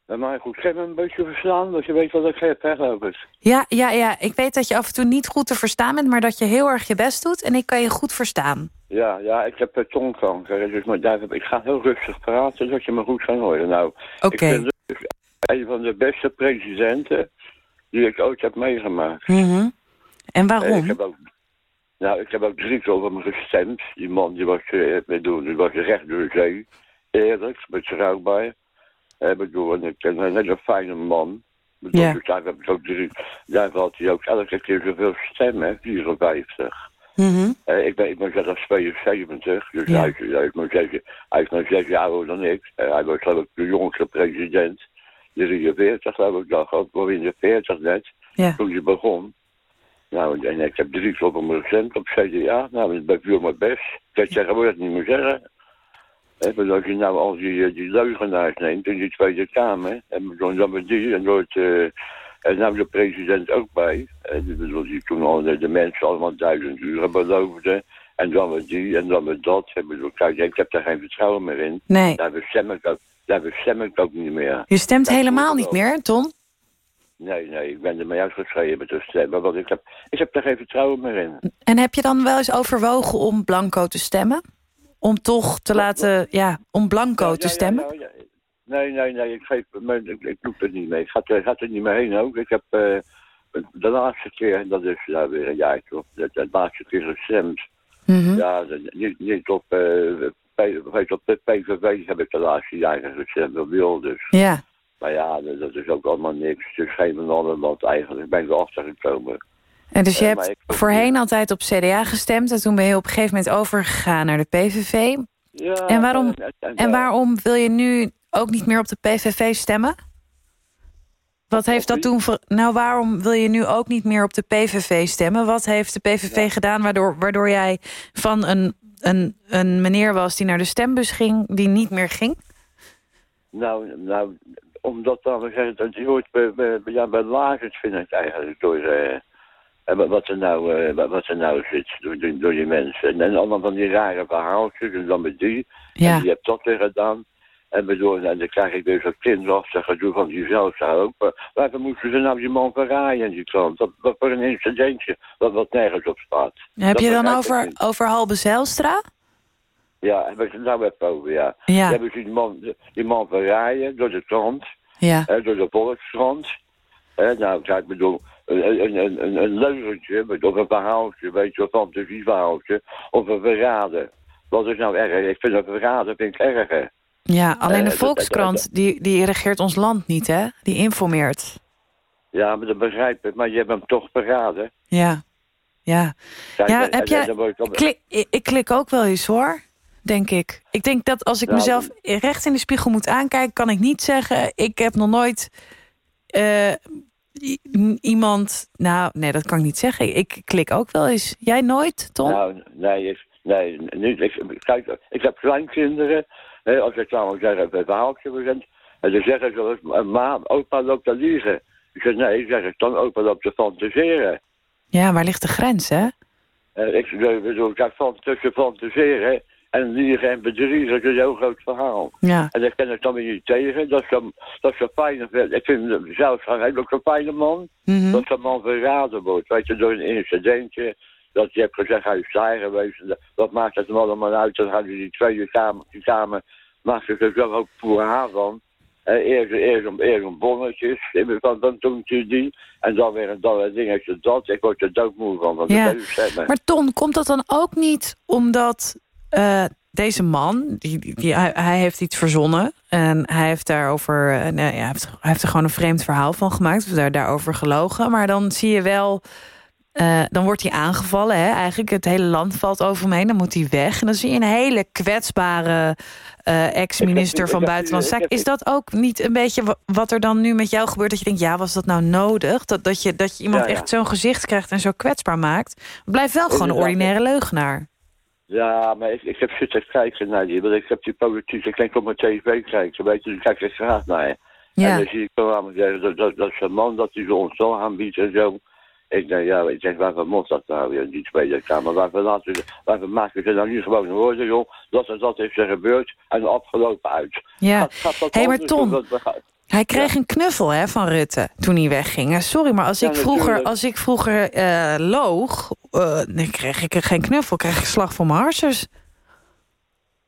Maar goed, geef me een beetje verstaan, want je weet wat ik heb, hè, geloof ik. Ja, ja, ja, ik weet dat je af en toe niet goed te verstaan bent... maar dat je heel erg je best doet en ik kan je goed verstaan. Ja, ja, ik heb uh, tongkanker, dus maar ik ga heel rustig praten, zodat je me goed kan horen. Nou, ik ben dus een van de beste presidenten die ik ooit heb meegemaakt. Mhm. En Eh, waarom? Ik heb ook, nou, ik heb ook drie keer over me gestemd. Die man die was, eh, bedoel, die was recht door de zee. Eerlijk, betrouwbaar. Ik bedoel, en ik ben een hele fijne man. Bedoel, Ja. dus daar heb ik ook drie. Daar had hij ook elke keer zoveel stemmen, 54. Mhm. Eh, ik, ben, ik ben zelfs 72, dus Ja. hij, is- hij, is maar zes, hij is maar zes jaar ouder dan ik. Eh, hij was geloof ik de jongste president. 43 geloof ik, nog, ook wel in de 40 net, Ja. toen hij begon. Nou, en ik heb drie hem gestemd op CDA. Nou, dat ben ik veel mijn best. Ik kan het tegenwoordig niet meer zeggen. Want als je nou al die, eh, die leugenaars neemt in die Tweede Kamer... en dan, dan met die en het... eh, en nou de president ook bij. En bedoel, die toen al de, mensen allemaal duizend uren beloofden. En dan met die en dan met dat. Ik bedoel, kijk, ik heb daar geen vertrouwen meer in. Nee. Daar bestem ik ook, daar bestem ik ook niet meer. Je stemt Dat helemaal niet meer, Ton? Nee, nee, ik ben er mee uitgeschreven de stem. Want ik heb, ik heb daar geen vertrouwen meer in. En heb je dan wel eens overwogen om blanco te stemmen? Om toch te laten, ja, om blanco te stemmen? Ja. Nee, nee, nee, ik, geef, ik, ik doe het niet mee. Ik ga, er- ga er niet meer heen ook. Ik heb eh, de laatste keer, en dat is ja, weer een jaar toch, de, de laatste keer gestemd. Mhm. Ja, niet, niet op, P- weet, op de PVV heb ik de laatste jaren gestemd, op Wilders. Ja. Maar ja, dat, dat is ook allemaal niks. Is geen van allen wat eigenlijk. ben ik er achtergekomen. En dus je Eh, hebt voorheen altijd op CDA gestemd... en toen ben je op een gegeven moment overgegaan naar de PVV. Ja, En waarom, en- en- en waarom wil je nu ook niet meer op de PVV stemmen? Wat heeft dat toen voor... Nou, waarom wil je nu ook niet meer op de PVV stemmen? Wat heeft de PVV gedaan waardoor, waardoor jij van een, een, een meneer was... die naar de stembus ging, die niet meer ging? Nou, nou, omdat dan we zeggen, dat je bij, bij, bij- ja, vind ik eigenlijk door eh, eh, wat- er nou, eh, wat- er nou zit door, door, door die mensen. En, en allemaal van die rare verhaaltjes en dan met die. Ja. En die hebt dat weer gedaan. En, bedoel, en dan krijg ik weer zo'n kinderachtig gedoe van die zelfs ook. Maar Waarvoor moeten ze nou die man verraaien in die krant? Dat, wat voor een incidentje wat, wat nergens op staat. Heb Dat je dan over, over Halbe Zijlstra? Ja, hebben ze het nou even over, ja. Ja. Hebben ze die man, die man verraaien door de krant. Ja. Hè, door de Volkskrant. Hè, nou, ik bedoel, een, een, een, een, of een verhaaltje, weet je, een fantasieverhaaltje, of een verraden. Wat is nou erg? Ik vind een verraden vind ik erger. Ja, alleen de Volkskrant, die, die regeert ons land niet, hè? Die informeert. Ja, maar dat begrijp ik, maar je hebt hem toch verraden. Ja. Ja. Ja, en- heb en- jij... en ik Klik, ik, ik klik ook wel eens, hoor. Denk ik. Ik denk dat als ik mezelf recht in de spiegel moet aankijken... kan ik niet zeggen, ik heb nog nooit... eh, iemand... Nou, nee, dat kan ik niet zeggen. Ik klik ook wel eens. Jij nooit, Tom? Nou, nee, ik, nee niet, ik, kijk, ik heb kleinkinderen. Hè, als ik nou zeg, een verhaaltje begint. En dan zeggen ze, ma, opa loopt te liegen. Ik zeg, nee, zeg ik, dan opa loopt te fantaseren. Ja, waar ligt de grens, hè? Eh, ik ik bedoel, kijk, van, tussen fantaseren en liegen en bedriegen is een heel groot verhaal. Ja. En daar ken ik dan weer niet tegen. Dat is een, dat is een fijne, ik vind hem zelf een hele een fijne man. Mhm. Dat een man verraden wordt, weet je, door een incidentje. Dat je hebt gezegd, hij is saai geweest. Dat- Dat maakt het hem allemaal uit. Dan gaan die tweede kamer, die het er zelf ook voor haar van. Eh, eerst, eerst, om, eerst om bonnetjes, dan, dan doen ze die. En dan weer een, dan een dingetje dat. Ik word er doodmoe van, want Ja, dat. Maar Ton, komt dat dan ook niet omdat eh, deze man... Die, hij, hij heeft iets verzonnen en hij heeft daarover... eh, nee, hij, heeft, hij heeft er gewoon een vreemd verhaal van gemaakt. Of daar, daarover gelogen. Maar dan zie je wel... eh, dan wordt hij aangevallen, hè? eigenlijk het hele land valt over hem heen. Dan moet hij weg. En dan zie je een hele kwetsbare ex-minister van Buitenlandse Zaken. Is dat ook niet een beetje wa- wat er dan nu met jou gebeurt? Dat je denkt, ja, was dat nou nodig? Dat, dat, je, dat je iemand Ja, ja. echt zo'n gezicht krijgt en zo kwetsbaar maakt? Blijf wel gewoon een ordinaire leugenaar. Ja, maar ik, ik heb zitten kijken naar die, want ik heb die politiek, ik denk op mijn tv kijken, weet je, dus kijk ik graag naar je. Ja. En dan zie ik wel zeggen, dat, dat, dat is een man dat hij zo ons zo aanbiedt en zo. Ik denk, ja, ik denk, waarvoor moet dat nou weer, die Tweede Kamer? Waarvoor, laten ze, waarvoor maken ze nou niet gewoon een woorden, joh, dat en dat is er gebeurd en afgelopen uit. Ja. Gaat, gaat dat Hé, maar Tom, dan Hij kreeg een knuffel hè, van Rutte toen hij wegging. Sorry, maar als Ja, ik vroeger, natuurlijk. als ik vroeger eh, loog... eh, dan kreeg ik geen knuffel, kreeg ik slag van mijn harsers.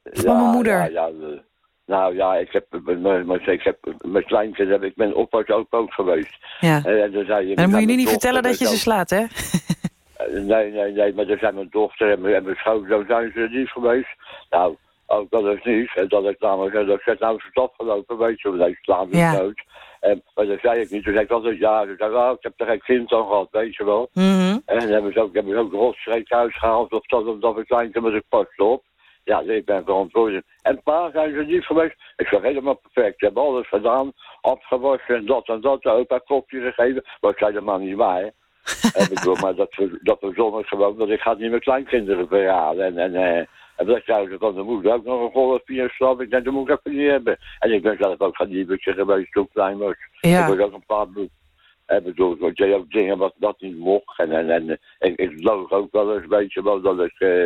Van mijn moeder. Ja, ja, eh, nou ja, ik heb, mijn- ik heb mijn kleinkind heb ik ben oppas ook, ook geweest. Ja. En, dan zei je, En dan moet je nu niet vertellen dat je ze slaat, hè? Nee, nee, nee, maar er zijn mijn dochter en mijn, en mijn schoonzoon zijn ze lief geweest. Nou, ook dat is niet. En dat ik namelijk, eh, dat ik nou is het afgelopen, weet je, want ik sla me Ja. dood. En, maar dat zei ik niet. Toen zei ik altijd, ja, toen zei ik, oh, ik heb er geen kind aan gehad, weet je wel. Mhm. En dan hebben ze ook, hebben ze ook rotstreek thuis gehaald, of dat, of dat ik klein met ik paste op. Ja, ik ben verantwoordelijk. En pa zijn ze niet geweest. Ik zeg helemaal perfect. Ze hebben alles gedaan, afgewassen en dat en dat. Ook een kopje gegeven. Maar ik zei helemaal niet waar. en ik bedoel, maar dat, dat zondag gewoon, dat ik ga niet met kleinkinderen. En, en, eh, en dat zei ze van de moeder ook nog een golfje en straf. Ik denk, dat moet ik even niet hebben. En ik ben zelf ook gaan diebertje geweest toen ik klein was. Ja. Ik was ook een paar boeken. Ik bedoel, ik deed ook dingen wat dat niet mocht. En, en, en ik, ik loog ook wel eens, weet je wel, dat ik, eh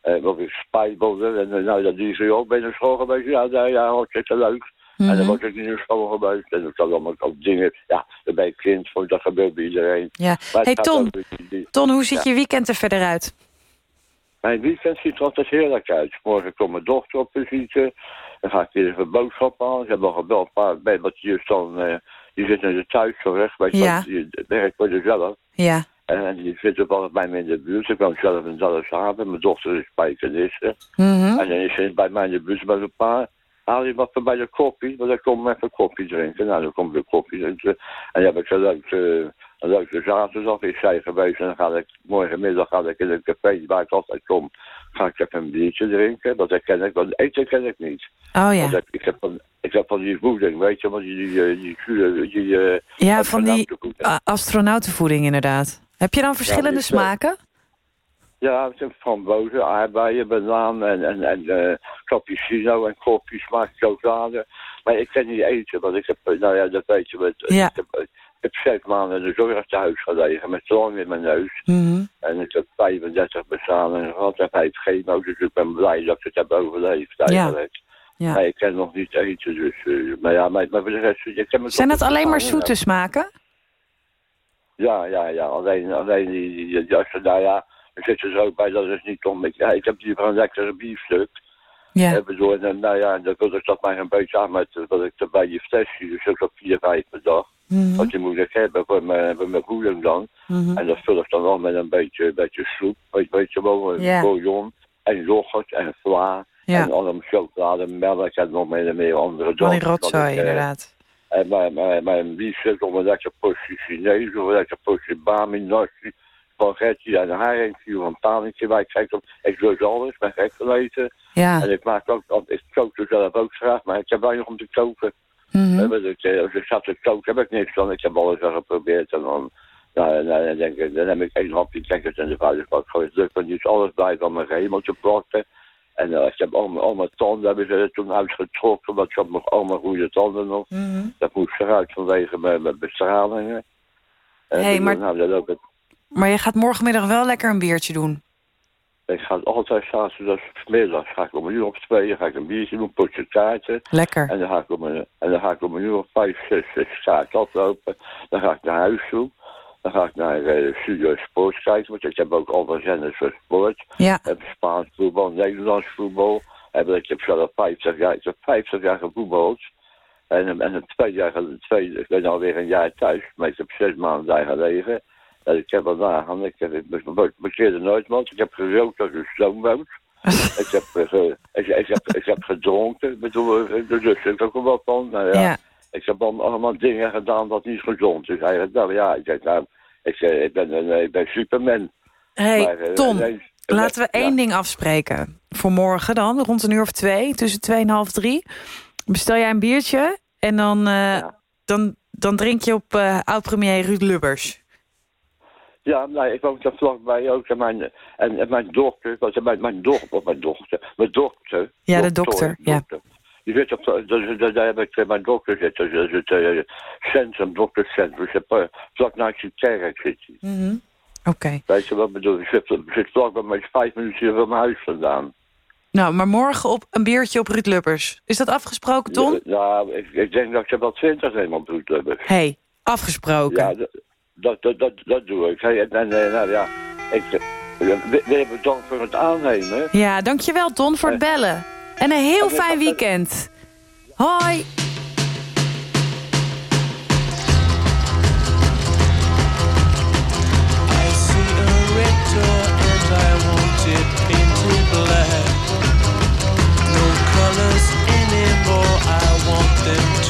eh, dat ik spijbelde. En eh, nou, dat die zei, ben je naar school geweest? Ja, ja, ja hartstikke leuk. En dan Mhm. was ik niet naar school geweest. En dat was allemaal ook dingen, ja, dan ben je kind, dat gebeurt bij iedereen. Ja. Maar hey Ton, ook die- Ton, hoe ziet Ja. je weekend er verder uit? Mijn weekend ziet er altijd heerlijk uit. Morgen komt mijn dochter op visite. Dan ga ik weer even boodschappen halen. Ik heb nog wel een paar bij wat hier dan, eh, die zit in de thuiszorg. Bij Ja. die werkt voor zichzelf. Ja. En, en die zit ook altijd bij me in de buurt. Ze kwam zelf in Dallashaven. Mijn dochter is spijkeriste. Mhm. En dan is ze bij mij in de buurt met een paar. Haal je wat voor bij de koffie? Want dan kom ik even koffie drinken. Nou, dan kom ik de koffie drinken. En dan heb ik een leuke, een leuke zaterdag is zij geweest. En dan ga ik, morgenmiddag ga ik in een café waar ik altijd kom. Ga ik even een biertje drinken. Dat ken ik, want eten ken ik niet. Oh ja. Want ik, heb van, ik heb van die voeding, weet je, want die, die, eh, die, die, die eh, Ja, van die astronautenvoeding. ah, astronautenvoeding inderdaad. Heb je dan verschillende smaken? Ja, het zijn frambozen, aardbeien, banaan en, en, en eh, cappuccino en koffie, smaak chocolade. Maar ik kan niet eten, want ik heb, eh, nou ja, dat weet je, wat, Ja. ik, heb, eh, ik heb zes maanden in de zorgtehuis gelegen met slang in mijn neus. Mhm. En ik heb 35 bestraling gehad en vijf chemo's, dus ik ben blij dat ik het heb overleefd eigenlijk. Ja. Maar ik kan nog niet eten, dus, eh, maar ja, maar, maar voor de rest... Ik heb Zijn het alleen maar zoete smaken? ja, ja, ja. Alleen, alleen die, die, die, als je, nou ja, er zit er ook bij, dat is niet om. Ik, ja, ik heb liever een lekkere biefstuk. Ja. Ik bedoel, en, nou ja, dan wil ik dat maar een beetje aan met eh, wat ik er bij je flesje, dus ook op vier, vijf per dag. Mhm. Want die moet ik hebben voor mijn, voor mijn voeding dan. Mhm. En dat vul ik dan wel met een beetje, beetje soep, weet, weet je wel, bouillon en yoghurt en vla. Ja. En allemaal chocolade, melk en nog meer meer andere Van die wat rotzooi, eh, inderdaad. en mijn, mijn, mijn biefstuk om een lekker portie Chinees of een lekker portie bami, nasi, spaghetti en haringje of een pannetje waar ik gek op. Ik doe alles, ben gek van eten. Ja. En ik maak ook, ik kook er zelf ook graag, maar ik heb weinig om te koken. Eh, want ik, eh, Als ik zat te koken heb ik niks van. Ik heb alles al geprobeerd en dan, nou, en dan, denk ik, dan heb ik één hapje, het in de vuilnisbak gegooid. Dus van niet alles bij van mijn hemeltje plakken. En eh, ik heb al, mijn- al mijn tanden hebben ze er toen uitgetrokken, want ik had nog al mijn goede tanden nog. Mhm. Dat moest eruit vanwege mijn, mijn bestralingen. En Hey, maar- Nou, dat ook het, Maar je gaat morgenmiddag wel lekker een biertje doen. Ik ga altijd zaterdags middags ga ik om een uur of twee, ga ik een biertje doen, potje kaarten. Lekker. En dan ga ik om een, en dan ga ik om een uur of vijf, zes, zes kaart aflopen. Dan ga ik naar huis toe. Dan ga ik naar eh Studio Sport kijken, want ik heb ook alle zenders voor sport. Ja. Ik heb Spaans voetbal, Nederlands voetbal. En ik heb zelf 50 jaar, ik heb 50 jaar gevoetbald. En, en twee jaar, twee, ik ben alweer een jaar thuis, maar ik heb zes maanden daar gelegen. En ik heb wel nagaan, ik heb, ik nooit wat. Ik heb gerookt als een stoomboot. ik, heb, eh, ge- ik, ik, heb, ik heb gedronken, bedoel, eh, dus ik heb ook wel wat van. Nou ja, Ja. Ik heb al- allemaal dingen gedaan wat niet gezond is. Eigenlijk, nou ja, ik nou, ik, eh, ik, ben, een, ik ben Superman. hey, Maar, eh, Tom, ineens- laten we ja. één ding afspreken. Voor morgen dan, rond een uur of twee, tussen twee en half drie. Bestel jij een biertje en dan, eh, dan, dan drink je op eh oud-premier Ruud Lubbers. Ja, nou, ik woon daar vlakbij ook. En mijn, en, en mijn dochter, wat mijn, mijn dochter, mijn dochter, mijn dochter. Ja, de dokter, ja. Je zit op, daar, daar heb ik eh, mijn eh, dokter zitten. je het uh, centrum, doktercentrum. Vlak naast je kerk zit hij. Mm -hmm. Oké. Weet je wat bedoel? Ze zit, zit vlak bij mij vijf minuten van mijn huis vandaan. Nou, maar morgen op een biertje op Ruud Lubbers. Is dat afgesproken, Ton? Ja, nou, ik, ik, denk dat ze wel twintig neemt op Ruud Lubbers. hey, afgesproken. Ja, dat, dat, dat, dat doe ik. Hey, en, en eh, nou ja, ik, eh, weer bedankt voor het aannemen. Ja, dankjewel Don voor het eh, bellen. En een heel fijn weekend. Hoi! I want them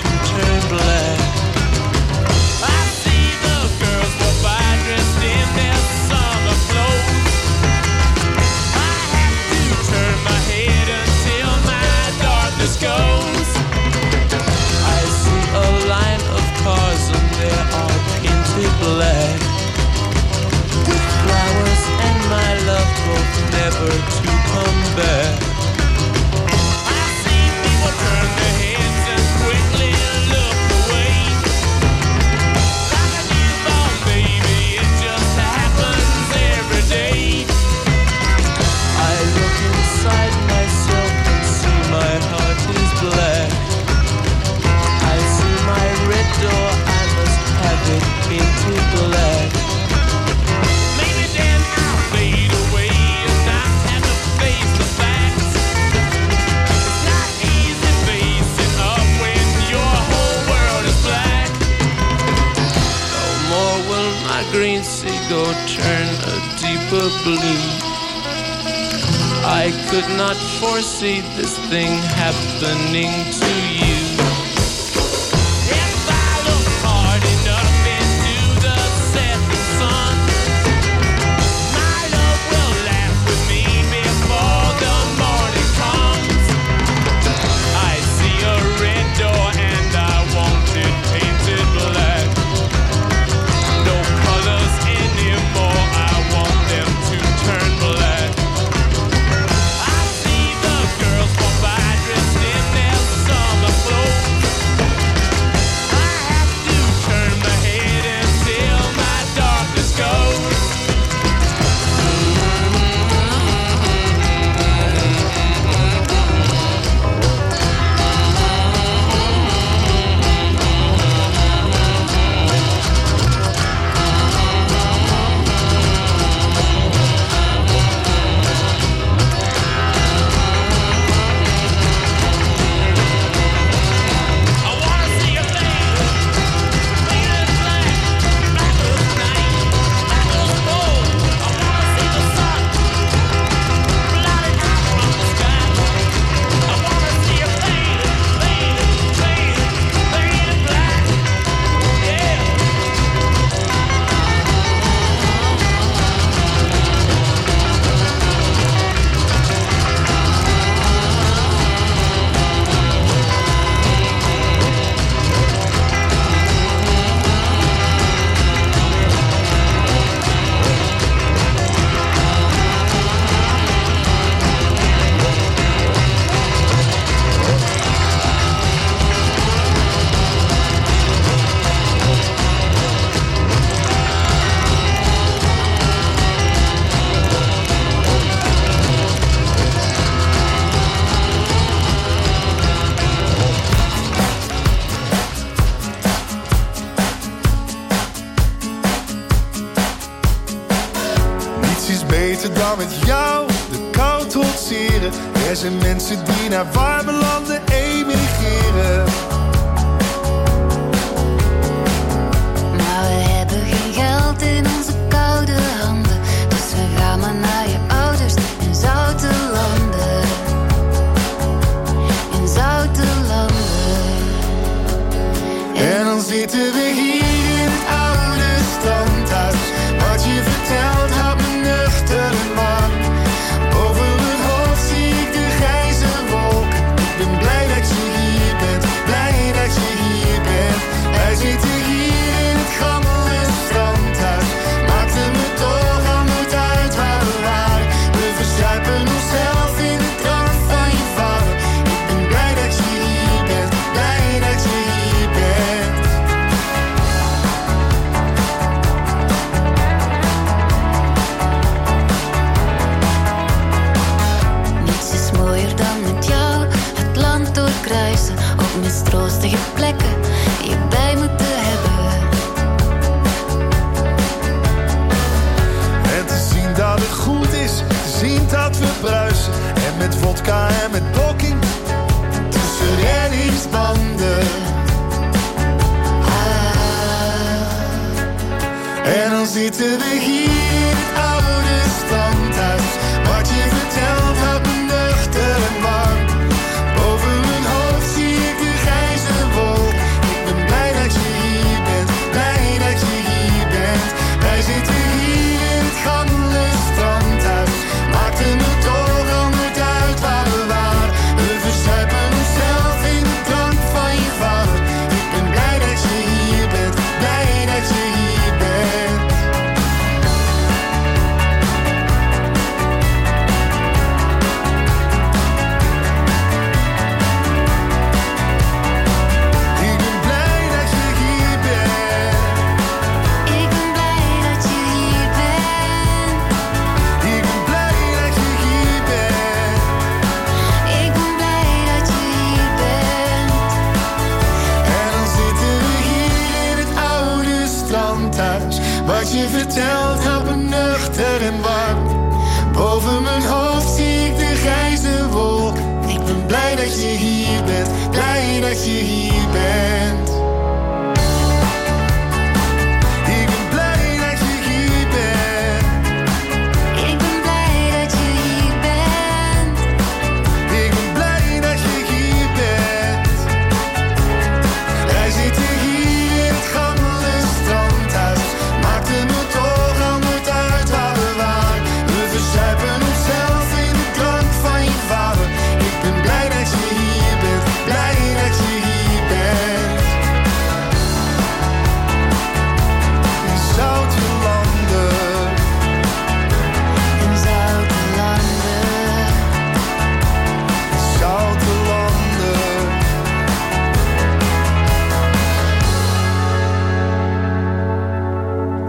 Vertelt houdt me nuchter en warm. Boven mijn hoofd zie ik de grijze wolk. Ik ben blij dat je hier bent, blij dat je hier bent.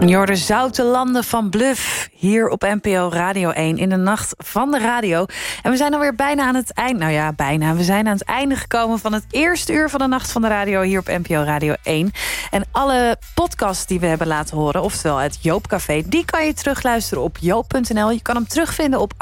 Jor de Zoute Landen van Bluff, hier op NPO Radio 1 in de nacht van de radio. En we zijn alweer bijna aan het eind, nou ja, bijna. We zijn aan het einde gekomen van het eerste uur van de nacht van de radio hier op NPO Radio 1. En alle podcasts die we hebben laten horen, oftewel het Joopcafé, die kan je terugluisteren op joop.nl. Je kan hem terugvinden op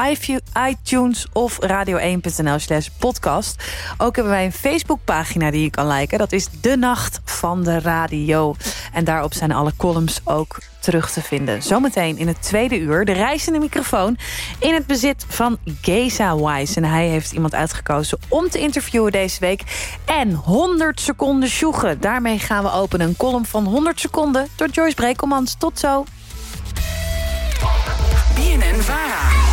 iTunes of radio1.nl slash podcast. Ook hebben wij een Facebookpagina die je kan liken. Dat is De Nacht van de Radio. En daarop zijn alle columns ook terug te vinden. Zometeen in het tweede uur de reizende microfoon... in het bezit van Geza Wise. En hij heeft iemand uitgekozen om te interviewen deze week. En 100 seconden sjoegen. Daarmee gaan we openen een column van 100 seconden... door Joyce Brekelmans. Tot zo. BNN Vara.